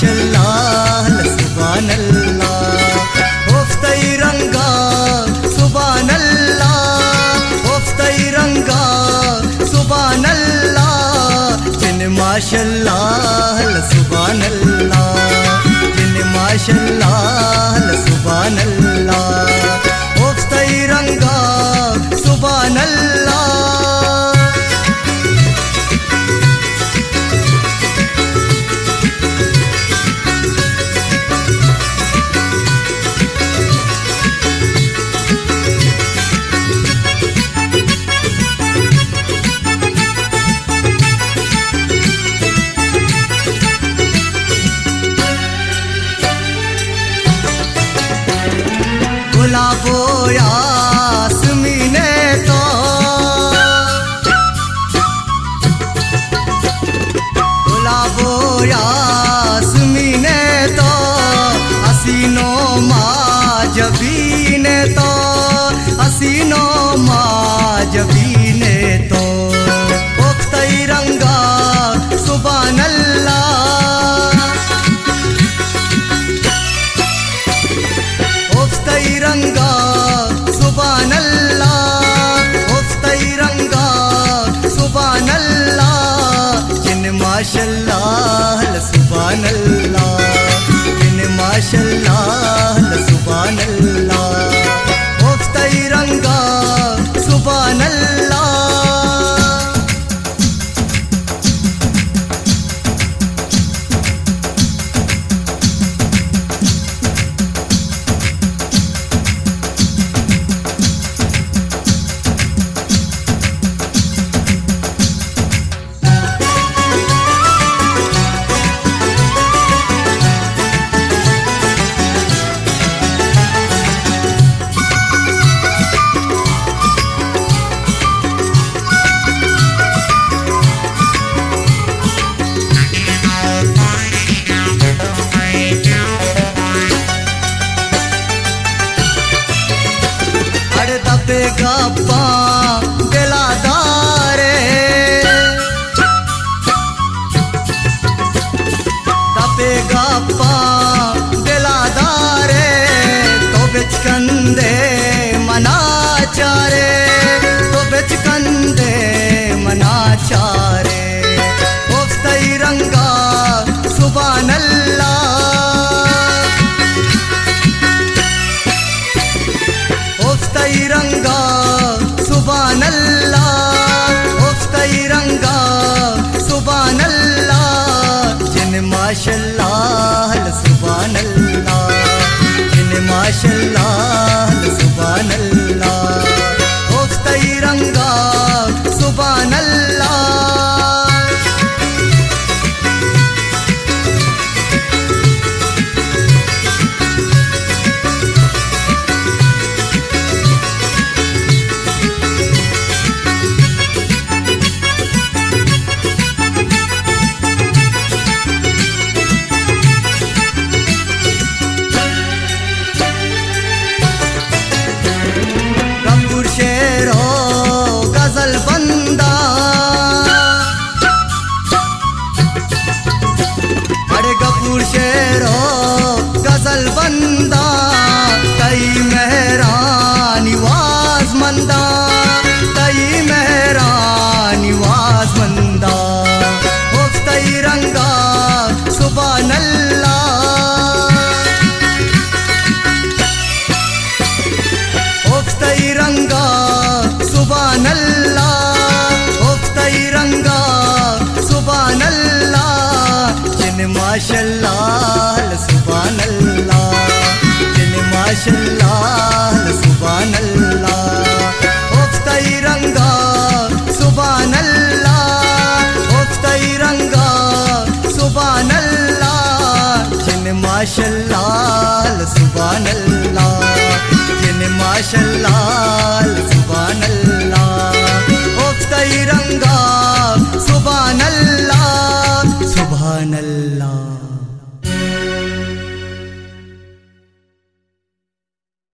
சுபானல்லா இன் மாஷல்லா சுபானல்லா ஓஃப்தை ரங்கா சுபானல்லா ஓஃப்தை ரங்கா சுபானல்லா இன் மாஷல்லா சுபானல்லா இன் गुलाबो شاء الله سبحان الله. सुभान माशाल सुभाणी रंगा सुभाण pero மாஷல்லா சுபானல்லா ஜெனி மாஷல்லா சுபானல்லா ஒஃப்தை ரங்கா சுபானல்லா ஒஃப்தை ரங்கா சுபானல்லா ஜெனி மாஷல்லா சுபானல்லா ஜெனி மாஷல்லா